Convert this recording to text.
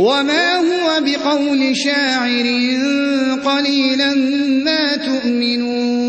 وما هو بقول شاعر قليلا ما تؤمنون.